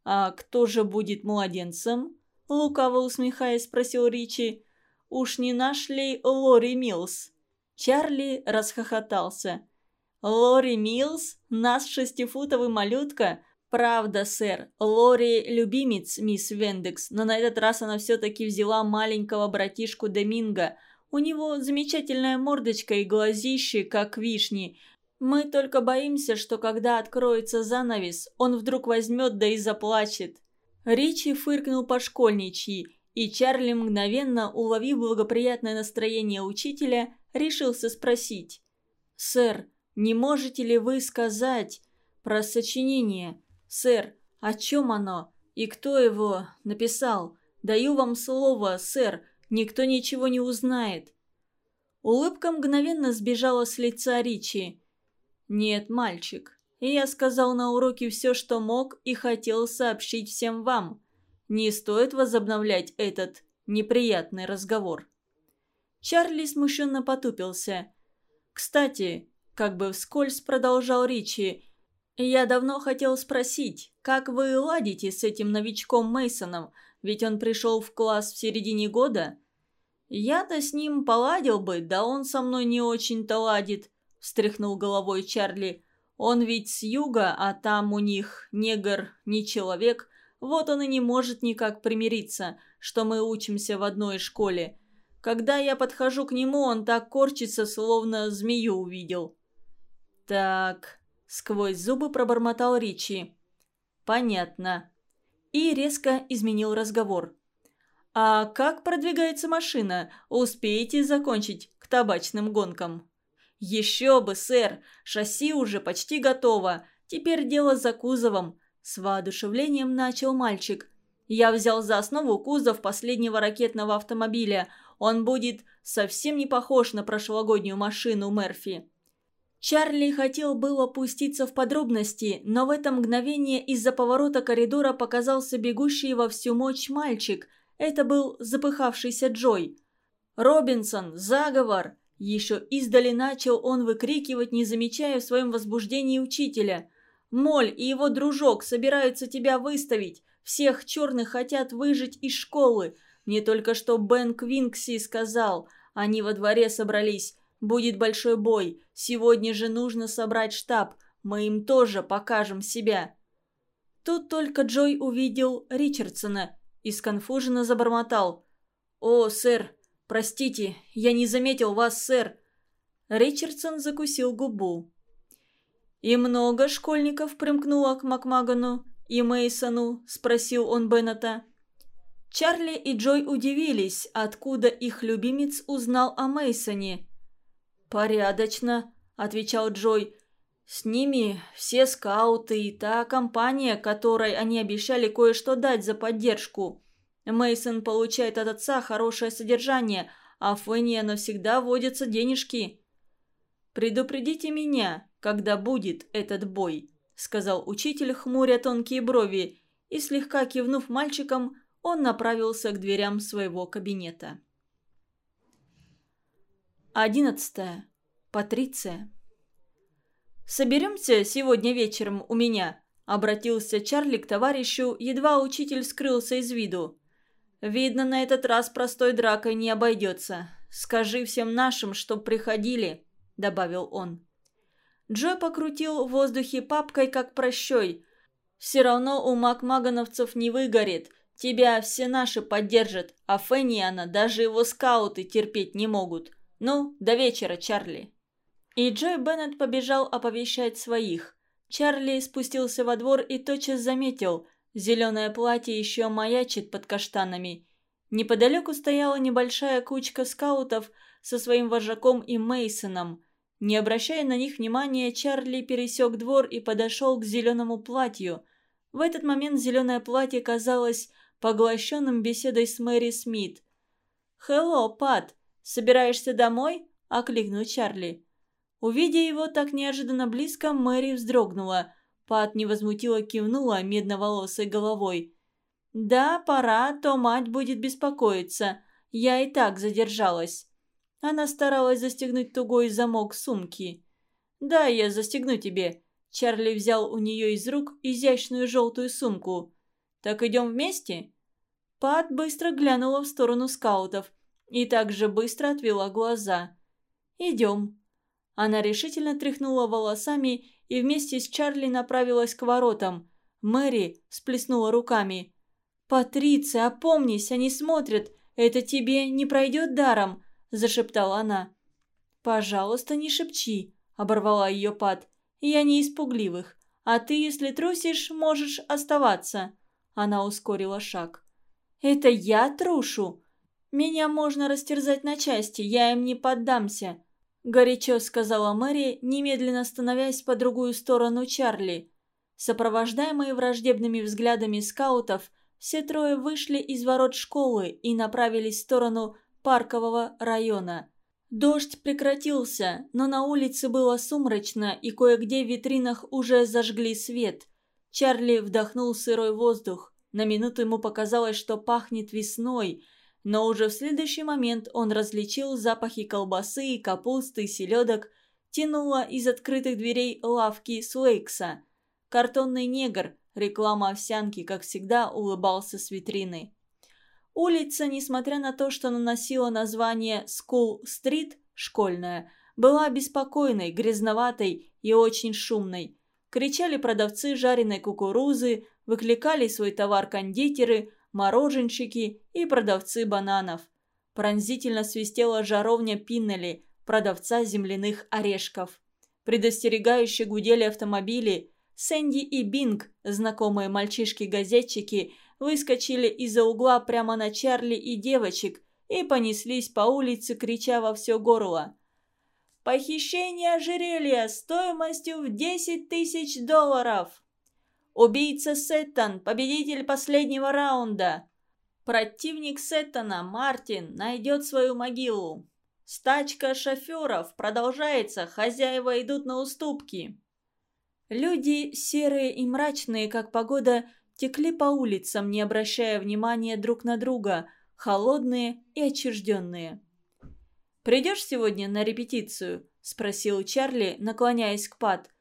[SPEAKER 1] «А кто же будет младенцем?» Лукаво усмехаясь, спросил Ричи. «Уж не наш ли Лори Милс?» Чарли расхохотался. «Лори Милс? Нас шестифутовый малютка? «Правда, сэр. Лори – любимец мисс Вендекс, но на этот раз она все-таки взяла маленького братишку Доминго. У него замечательная мордочка и глазищи, как вишни. Мы только боимся, что когда откроется занавес, он вдруг возьмет да и заплачет». Ричи фыркнул по школьничьи, и Чарли, мгновенно уловив благоприятное настроение учителя, решился спросить. «Сэр, не можете ли вы сказать про сочинение?» «Сэр, о чем оно? И кто его написал? Даю вам слово, сэр, никто ничего не узнает». Улыбка мгновенно сбежала с лица Ричи. «Нет, мальчик, я сказал на уроке все, что мог и хотел сообщить всем вам. Не стоит возобновлять этот неприятный разговор». Чарли смущенно потупился. «Кстати, как бы вскользь продолжал Ричи, «Я давно хотел спросить, как вы ладите с этим новичком Мейсоном, ведь он пришел в класс в середине года?» «Я-то с ним поладил бы, да он со мной не очень-то ладит», – встряхнул головой Чарли. «Он ведь с юга, а там у них негр не человек, вот он и не может никак примириться, что мы учимся в одной школе. Когда я подхожу к нему, он так корчится, словно змею увидел». «Так», Сквозь зубы пробормотал Ричи. «Понятно». И резко изменил разговор. «А как продвигается машина? Успеете закончить к табачным гонкам?» «Еще бы, сэр! Шасси уже почти готово. Теперь дело за кузовом. С воодушевлением начал мальчик. Я взял за основу кузов последнего ракетного автомобиля. Он будет совсем не похож на прошлогоднюю машину Мерфи. Чарли хотел было пуститься в подробности, но в это мгновение из-за поворота коридора показался бегущий во всю мощь мальчик. Это был запыхавшийся Джой. «Робинсон! Заговор!» Еще издали начал он выкрикивать, не замечая в своем возбуждении учителя. «Моль и его дружок собираются тебя выставить. Всех черных хотят выжить из школы. Мне только что Бен Квинкси сказал. Они во дворе собрались. Будет большой бой. Сегодня же нужно собрать штаб. Мы им тоже покажем себя». Тут только Джой увидел Ричардсона и сконфуженно забормотал. «О, сэр, простите, я не заметил вас, сэр». Ричардсон закусил губу. «И много школьников примкнуло к Макмагану и Мейсону?» – спросил он Беннета. Чарли и Джой удивились, откуда их любимец узнал о Мейсоне. «Порядочно», – отвечал Джой. «С ними все скауты и та компания, которой они обещали кое-что дать за поддержку. Мейсон получает от отца хорошее содержание, а Фенния навсегда водятся денежки». «Предупредите меня, когда будет этот бой», – сказал учитель, хмуря тонкие брови, и, слегка кивнув мальчикам, он направился к дверям своего кабинета. Одиннадцатое. Патриция. «Соберемся сегодня вечером у меня?» – обратился Чарли к товарищу, едва учитель скрылся из виду. «Видно, на этот раз простой дракой не обойдется. Скажи всем нашим, чтоб приходили», – добавил он. Джой покрутил в воздухе папкой, как прощой. «Все равно у макмагановцев не выгорит. Тебя все наши поддержат, а Фенниана даже его скауты терпеть не могут. «Ну, до вечера, Чарли». И Джой Беннет побежал оповещать своих. Чарли спустился во двор и тотчас заметил, зеленое платье еще маячит под каштанами. Неподалеку стояла небольшая кучка скаутов со своим вожаком и Мейсоном. Не обращая на них внимания, Чарли пересек двор и подошел к зеленому платью. В этот момент зеленое платье казалось поглощенным беседой с Мэри Смит. «Хелло, Пат!» «Собираешься домой?» – окликнул Чарли. Увидя его так неожиданно близко, Мэри вздрогнула. Пат невозмутимо кивнула медноволосой головой. «Да, пора, то мать будет беспокоиться. Я и так задержалась». Она старалась застегнуть тугой замок сумки. «Да, я застегну тебе». Чарли взял у нее из рук изящную желтую сумку. «Так идем вместе?» Пат быстро глянула в сторону скаутов – и также быстро отвела глаза. «Идем». Она решительно тряхнула волосами и вместе с Чарли направилась к воротам. Мэри сплеснула руками. «Патриция, опомнись, они смотрят. Это тебе не пройдет даром», – зашептала она. «Пожалуйста, не шепчи», – оборвала ее Пат. «Я не испугливых. А ты, если трусишь, можешь оставаться». Она ускорила шаг. «Это я трушу?» «Меня можно растерзать на части, я им не поддамся», – горячо сказала Мэри, немедленно становясь по другую сторону Чарли. Сопровождаемые враждебными взглядами скаутов, все трое вышли из ворот школы и направились в сторону паркового района. Дождь прекратился, но на улице было сумрачно, и кое-где в витринах уже зажгли свет. Чарли вдохнул сырой воздух. На минуту ему показалось, что пахнет весной – но уже в следующий момент он различил запахи колбасы, капусты, селедок, тянуло из открытых дверей лавки Суэйкса. Картонный негр, реклама овсянки, как всегда, улыбался с витрины. Улица, несмотря на то, что наносила название «Скул-стрит» – школьная, была беспокойной, грязноватой и очень шумной. Кричали продавцы жареной кукурузы, выкликали свой товар кондитеры – мороженщики и продавцы бананов. Пронзительно свистела жаровня Пиннели, продавца земляных орешков. Предостерегающе гудели автомобили. Сэнди и Бинг, знакомые мальчишки-газетчики, выскочили из-за угла прямо на Чарли и девочек и понеслись по улице, крича во все горло. Похищение ожерелья стоимостью в 10 тысяч долларов. Убийца Сеттон, победитель последнего раунда. Противник Сеттона, Мартин, найдет свою могилу. Стачка шоферов продолжается, хозяева идут на уступки. Люди, серые и мрачные, как погода, текли по улицам, не обращая внимания друг на друга, холодные и отчужденные. «Придешь сегодня на репетицию?» – спросил Чарли, наклоняясь к Пат.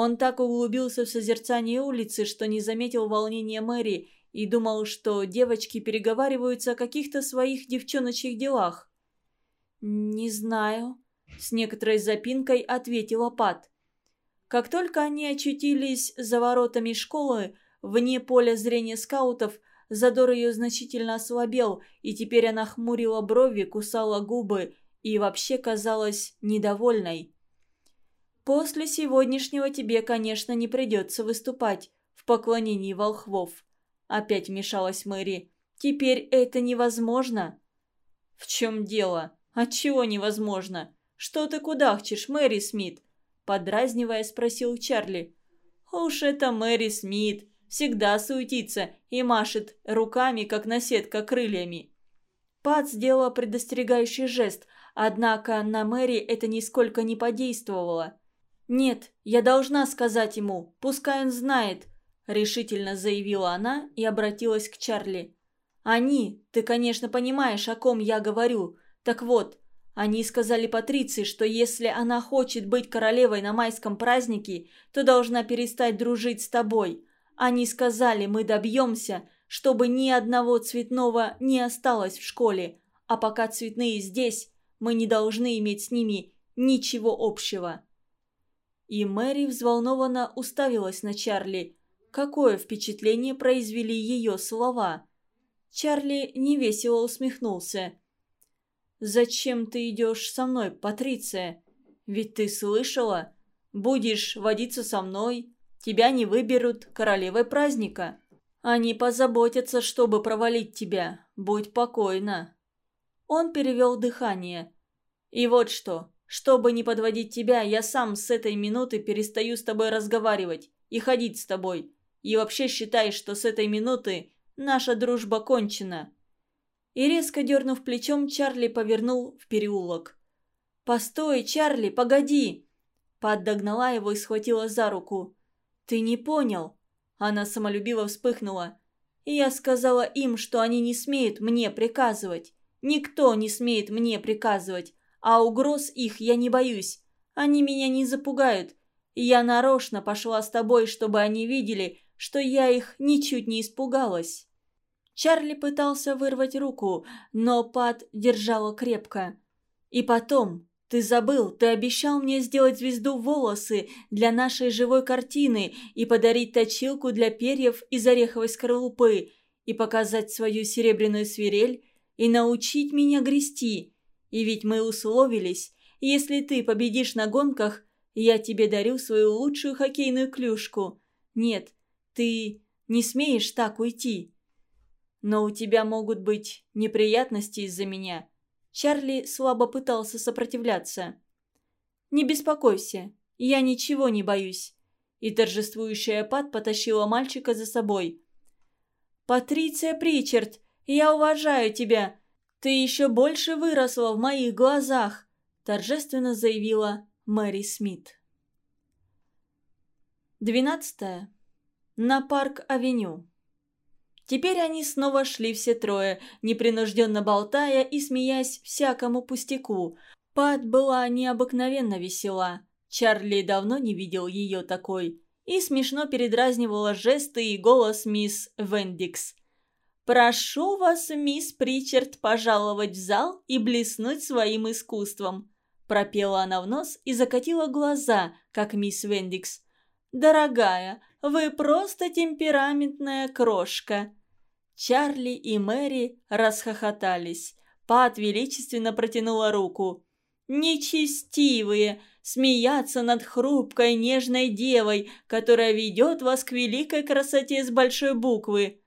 [SPEAKER 1] Он так углубился в созерцание улицы, что не заметил волнения Мэри и думал, что девочки переговариваются о каких-то своих девчоночьих делах. «Не знаю», – с некоторой запинкой ответила Пат. Как только они очутились за воротами школы, вне поля зрения скаутов, задор ее значительно ослабел, и теперь она хмурила брови, кусала губы и вообще казалась недовольной. «После сегодняшнего тебе, конечно, не придется выступать в поклонении волхвов», — опять вмешалась Мэри. «Теперь это невозможно». «В чем дело? Отчего невозможно? Что ты кудахчешь, Мэри Смит?» Подразнивая, спросил Чарли. «Уж это Мэри Смит. Всегда суетится и машет руками, как наседка крыльями». Пат сделала предостерегающий жест, однако на Мэри это нисколько не подействовало. «Нет, я должна сказать ему, пускай он знает», – решительно заявила она и обратилась к Чарли. «Они, ты, конечно, понимаешь, о ком я говорю. Так вот, они сказали Патриции, что если она хочет быть королевой на майском празднике, то должна перестать дружить с тобой. Они сказали, мы добьемся, чтобы ни одного цветного не осталось в школе, а пока цветные здесь, мы не должны иметь с ними ничего общего». И Мэри взволнованно уставилась на Чарли. Какое впечатление произвели ее слова? Чарли невесело усмехнулся. «Зачем ты идешь со мной, Патриция? Ведь ты слышала? Будешь водиться со мной, тебя не выберут королевой праздника. Они позаботятся, чтобы провалить тебя. Будь покойна». Он перевел дыхание. «И вот что. Чтобы не подводить тебя, я сам с этой минуты перестаю с тобой разговаривать и ходить с тобой. И вообще считай, что с этой минуты наша дружба кончена и, резко дернув плечом, Чарли повернул в переулок. «Постой, Чарли, погоди!» Пат догнала его и схватила за руку. «Ты не понял?» Она самолюбиво вспыхнула. И я сказала им, что они не смеют мне приказывать. Никто не смеет мне приказывать, а угроз их я не боюсь. Они меня не запугают. Я нарочно пошла с тобой, чтобы они видели, что я их ничуть не испугалась. Чарли пытался вырвать руку, но Пат держала крепко. «И потом, ты забыл, ты обещал мне сделать звезду волосы для нашей живой картины и подарить точилку для перьев из ореховой скорлупы, и показать свою серебряную свирель, и научить меня грести. И ведь мы условились, если ты победишь на гонках, я тебе дарю свою лучшую хоккейную клюшку. Нет, ты не смеешь так уйти». Но у тебя могут быть неприятности из-за меня». Чарли слабо пытался сопротивляться. «Не беспокойся, я ничего не боюсь». И торжествующая Пат потащила мальчика за собой. «Патриция Причард, я уважаю тебя. Ты еще больше выросла в моих глазах», торжественно заявила Мэри Смит. Двенадцатое. На парк-авеню. Теперь они снова шли все трое, непринужденно болтая и смеясь всякому пустяку. Пат была необыкновенно весела. Чарли давно не видел ее такой. И смешно передразнивала жесты и голос мисс Вендикс. «Прошу вас, мисс Причард, пожаловать в зал и блеснуть своим искусством», пропела она в нос и закатила глаза, как мисс Вендикс. «Дорогая, вы просто темпераментная крошка. Чарли и Мэри расхохотались. Пат величественно протянула руку. «Нечестивые! Смеяться над хрупкой нежной девой, которая ведет вас к великой красоте с большой буквы!»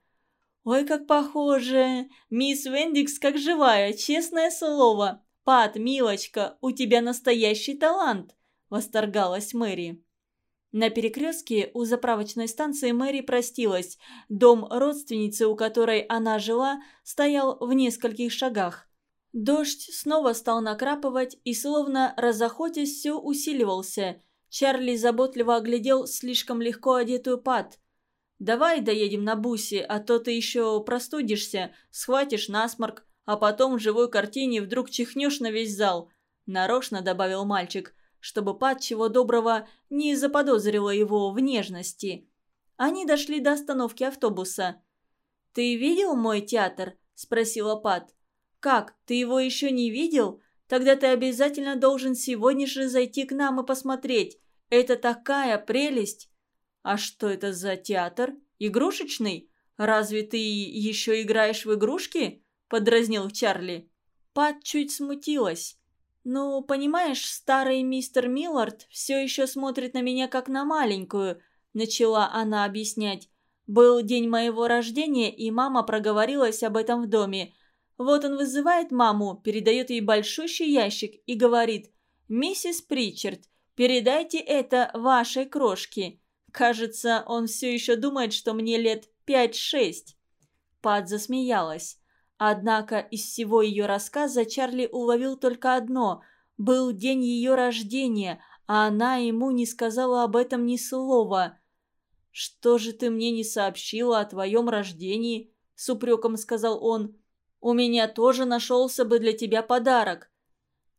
[SPEAKER 1] «Ой, как похоже! Мисс Вендикс как живая, честное слово!» «Пат, милочка, у тебя настоящий талант!» – восторгалась Мэри. На перекрестке у заправочной станции Мэри простилась. Дом родственницы, у которой она жила, стоял в нескольких шагах. Дождь снова стал накрапывать и, словно разохотясь, все усиливался. Чарли заботливо оглядел слишком легко одетую Пат. «Давай доедем на бусе, а то ты еще простудишься, схватишь насморк, а потом в живой картине вдруг чихнешь на весь зал», – нарочно добавил мальчик, чтобы Пат чего доброго не заподозрила его в нежности. Они дошли до остановки автобуса. «Ты видел мой театр?» – спросила Пат. «Как, ты его еще не видел? Тогда ты обязательно должен сегодня же зайти к нам и посмотреть. Это такая прелесть!» «А что это за театр? Игрушечный? Разве ты еще играешь в игрушки?» – подразнил Чарли. Пат чуть смутилась. «Ну, понимаешь, старый мистер Миллард все еще смотрит на меня как на маленькую», – начала она объяснять. «Был день моего рождения, и мама проговорилась об этом в доме. Вот он вызывает маму, передает ей большущий ящик и говорит «Миссис Причард, передайте это вашей крошке». Кажется, он все еще думает, что мне лет пять-шесть». Пат засмеялась. Однако из всего ее рассказа Чарли уловил только одно. Был день ее рождения, а она ему не сказала об этом ни слова. «Что же ты мне не сообщила о твоем рождении?» – с упреком сказал он. У меня тоже нашелся бы для тебя подарок.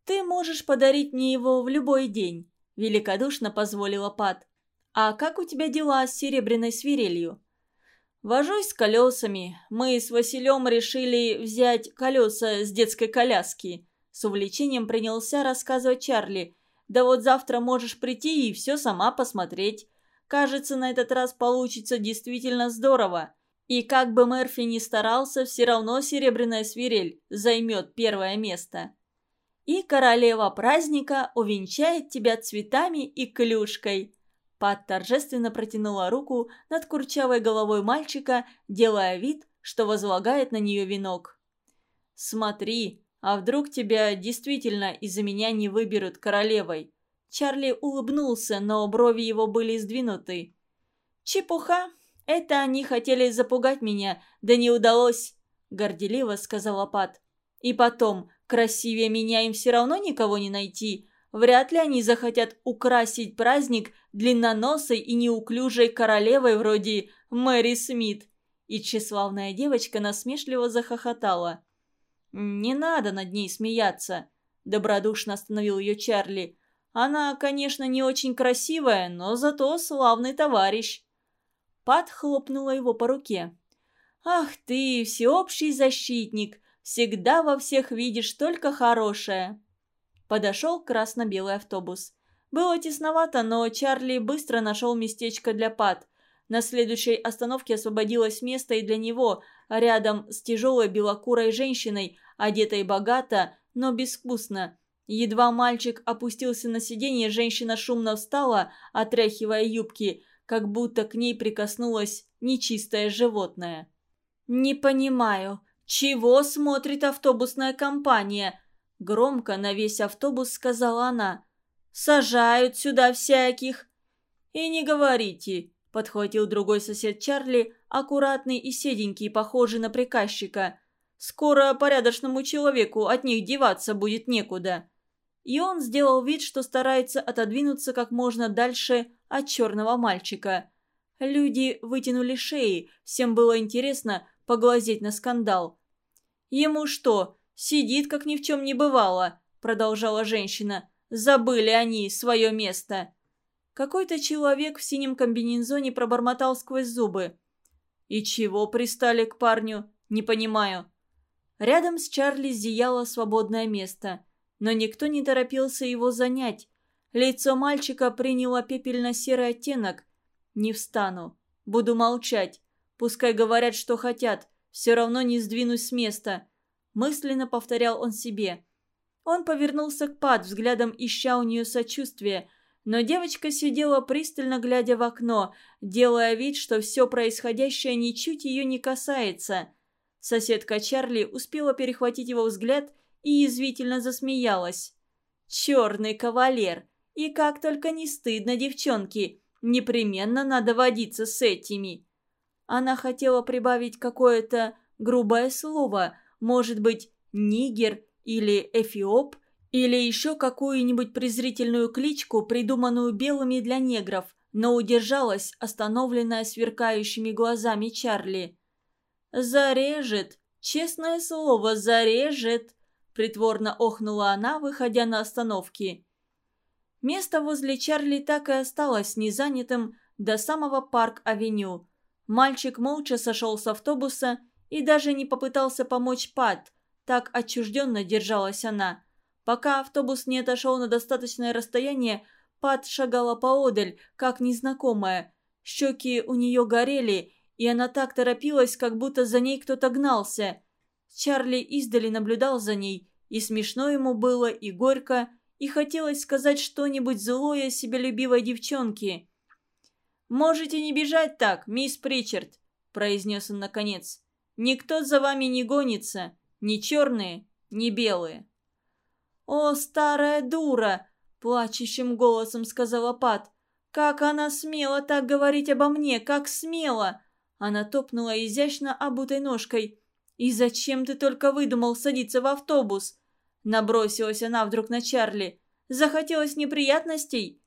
[SPEAKER 1] Ты можешь подарить мне его в любой день», – великодушно позволила Пат. «А как у тебя дела с серебряной свирелью?» «Вожусь с колесами. Мы с Василем решили взять колеса с детской коляски». С увлечением принялся рассказывать Чарли. «Да вот завтра можешь прийти и все сама посмотреть. Кажется, на этот раз получится действительно здорово. И как бы Мерфи ни старался, все равно серебряная свирель займет первое место. И королева праздника увенчает тебя цветами и клюшкой. Пат торжественно протянула руку над курчавой головой мальчика, делая вид, что возлагает на нее венок. «Смотри, а вдруг тебя действительно из-за меня не выберут королевой?» Чарли улыбнулся, но брови его были сдвинуты. «Чепуха!» «Это они хотели запугать меня, да не удалось», — горделиво сказала Пат. «И потом, красивее меня им все равно никого не найти. Вряд ли они захотят украсить праздник длинноносой и неуклюжей королевой вроде Мэри Смит». И тщеславная девочка насмешливо захохотала. «Не надо над ней смеяться», — добродушно остановил ее Чарли. «Она, конечно, не очень красивая, но зато славный товарищ». Пат хлопнула его по руке. «Ах ты, всеобщий защитник! Всегда во всех видишь только хорошее!» Подошел красно-белый автобус. Было тесновато, но Чарли быстро нашел местечко для Пат. На следующей остановке освободилось место и для него, рядом с тяжелой белокурой женщиной, одетой богато, но безвкусно. Едва мальчик опустился на сиденье, женщина шумно встала, отряхивая юбки – как будто к ней прикоснулось нечистое животное. «Не понимаю, чего смотрит автобусная компания?» Громко на весь автобус сказала она. «Сажают сюда всяких». «И не говорите», — подхватил другой сосед Чарли, аккуратный и седенький, похожий на приказчика. «Скоро порядочному человеку от них деваться будет некуда». И он сделал вид, что старается отодвинуться как можно дальше от черного мальчика. Люди вытянули шеи, всем было интересно поглазеть на скандал. «Ему что, сидит, как ни в чем не бывало?» – продолжала женщина. «Забыли они свое место». Какой-то человек в синем комбинезоне пробормотал сквозь зубы. «И чего пристали к парню? Не понимаю». Рядом с Чарли зияло свободное место, но никто не торопился его занять. Лицо мальчика приняло пепельно-серый оттенок. «Не встану. Буду молчать. Пускай говорят, что хотят. Все равно не сдвинусь с места», – мысленно повторял он себе. Он повернулся к Пат, взглядом ища у нее сочувствия, но девочка сидела пристально глядя в окно, делая вид, что все происходящее ничуть ее не касается. Соседка Чарли успела перехватить его взгляд и язвительно засмеялась. «Черный кавалер! И как только не стыдно, девчонки! Непременно надо водиться с этими!» Она хотела прибавить какое-то грубое слово, может быть, нигер или эфиоп, или еще какую-нибудь презрительную кличку, придуманную белыми для негров, но удержалась, остановленная сверкающими глазами Чарли. «Зарежет! Честное слово, зарежет!» Притворно охнула она, выходя на остановке. Место возле Чарли так и осталось незанятым до самого парк-авеню. Мальчик молча сошел с автобуса и даже не попытался помочь Пат. Так отчужденно держалась она. Пока автобус не отошел на достаточное расстояние, Пат шагала поодаль, как незнакомая. Щеки у нее горели, и она так торопилась, как будто за ней кто-то гнался. Чарли издали наблюдал за ней, и смешно ему было, и горько, и хотелось сказать что-нибудь злое себелюбивой девчонке. «Можете не бежать так, мисс Причард», – произнес он наконец. «Никто за вами не гонится, ни черные, ни белые». «О, старая дура!» – плачущим голосом сказала Пат. «Как она смела так говорить обо мне, как смела!» Она топнула изящно обутой ножкой. «И зачем ты только выдумал садиться в автобус?» Набросилась она вдруг на Чарли. «Захотелось неприятностей?»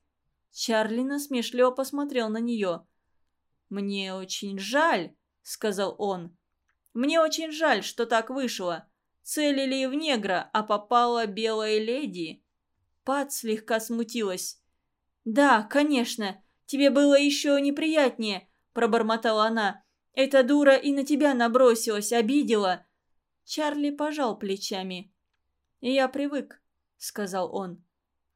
[SPEAKER 1] Чарли насмешливо посмотрел на нее. «Мне очень жаль», — сказал он. «Мне очень жаль, что так вышло. Целили в негра, а попала белая леди». Пат слегка смутилась. «Да, конечно, тебе было еще неприятнее», — пробормотала она. «Эта дура и на тебя набросилась, обидела». Чарли пожал плечами. «Я привык», — сказал он.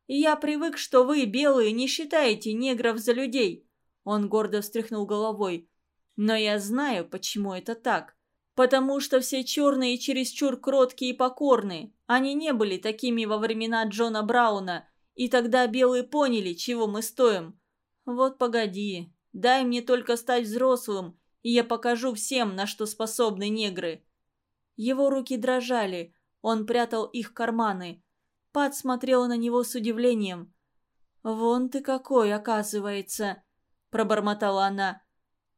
[SPEAKER 1] «Я привык, что вы, белые, не считаете негров за людей». Он гордо встряхнул головой. «Но я знаю, почему это так. Потому что все черные чересчур кроткие и покорные. Они не были такими во времена Джона Брауна. И тогда белые поняли, чего мы стоим. Вот погоди, дай мне только стать взрослым, и я покажу всем, на что способны негры». Его руки дрожали, он прятал их в карманы. Пат смотрела на него с удивлением. «Вон ты какой, оказывается», – пробормотала она.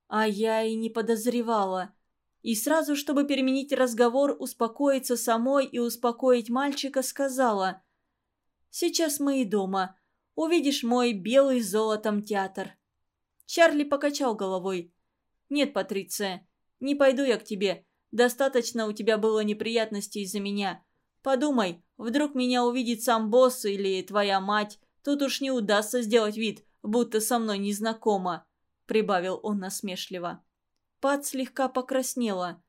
[SPEAKER 1] «А я и не подозревала». И сразу, чтобы переменить разговор, успокоиться самой и успокоить мальчика, сказала. «Сейчас мы и дома. Увидишь мой белый золотом театр». Чарли покачал головой. «Нет, Патриция, не пойду я к тебе. Достаточно у тебя было неприятностей из-за меня. Подумай, вдруг меня увидит сам босс или твоя мать. Тут уж не удастся сделать вид, будто со мной не знакома», — прибавил он насмешливо. Пат слегка покраснела.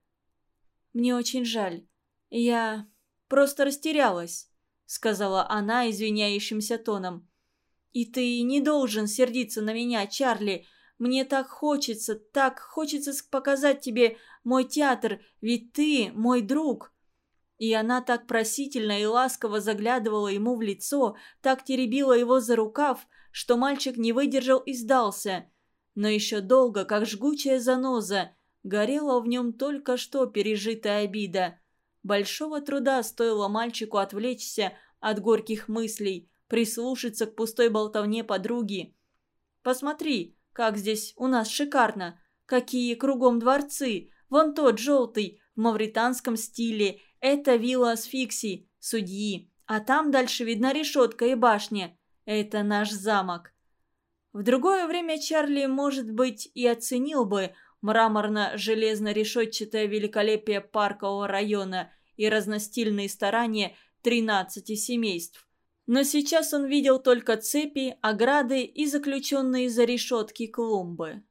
[SPEAKER 1] «Мне очень жаль. Я просто растерялась», — сказала она извиняющимся тоном. «И ты не должен сердиться на меня, Чарли. Мне так хочется, так хочется показать тебе мой театр, ведь ты мой друг». И она так просительно и ласково заглядывала ему в лицо, так теребила его за рукав, что мальчик не выдержал и сдался. Но еще долго, как жгучая заноза, горела в нем только что пережитая обида. Большого труда стоило мальчику отвлечься от горьких мыслей, прислушаться к пустой болтовне подруги. «Посмотри, как здесь у нас шикарно! Какие кругом дворцы! Вон тот желтый, в мавританском стиле. Это вилла асфикси, судьи. А там дальше видна решетка и башня. Это наш замок. В другое время Чарли, может быть, и оценил бы мраморно-железно-решетчатое великолепие паркового района и разностильные старания 13 семейств. Но сейчас он видел только цепи, ограды и заключенные за решетки клумбы.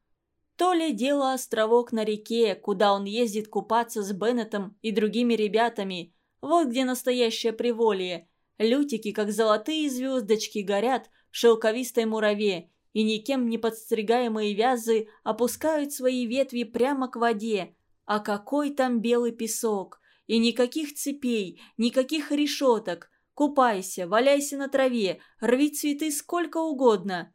[SPEAKER 1] То ли дело островок на реке, куда он ездит купаться с Беннетом и другими ребятами. Вот где настоящее приволье. Лютики, как золотые звездочки, горят в шелковистой мураве, и никем не подстригаемые вязы опускают свои ветви прямо к воде. А какой там белый песок! И никаких цепей, никаких решеток, Купайся, валяйся на траве, рви цветы сколько угодно».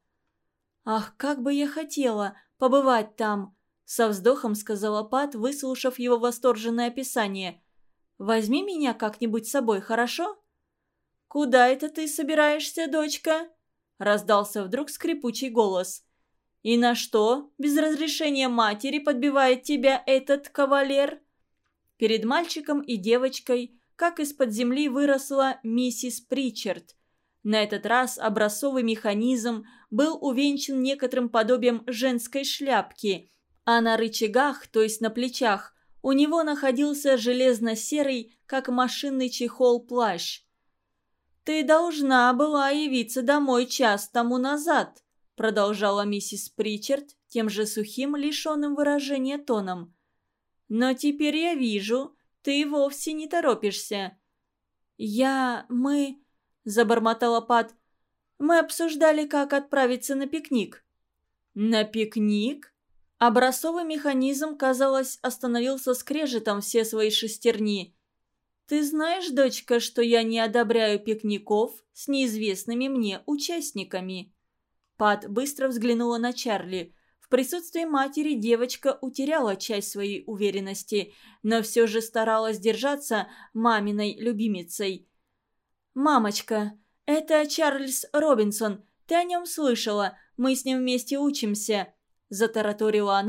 [SPEAKER 1] «Ах, как бы я хотела побывать там!» Со вздохом сказала Пат, выслушав его восторженное описание. Возьми меня как-нибудь с собой, хорошо?» «Куда это ты собираешься, дочка?» Раздался вдруг скрипучий голос. «И на что, без разрешения матери, подбивает тебя этот кавалер?» Перед мальчиком и девочкой, как из-под земли выросла миссис Причард. На этот раз образцовый механизм был увенчан некоторым подобием женской шляпки, а на рычагах, то есть на плечах, у него находился железно-серый, как машинный чехол, плащ. «Ты должна была явиться домой час тому назад», продолжала миссис Причард тем же сухим, лишенным выражения тоном. «Но теперь я вижу, ты вовсе не торопишься». «Я... мы...» – забормотала Пат. «Мы обсуждали, как отправиться на пикник». «На пикник?» Образцовый механизм, казалось, остановился скрежетом все свои шестерни. «Ты знаешь, дочка, что я не одобряю пикников с неизвестными мне участниками?» Пат быстро взглянула на Чарли. В присутствии матери девочка утеряла часть своей уверенности, но все же старалась держаться маминой любимицей. «Мамочка, это Чарльз Робинсон. Ты о нем слышала. Мы с ним вместе учимся», – затараторила она,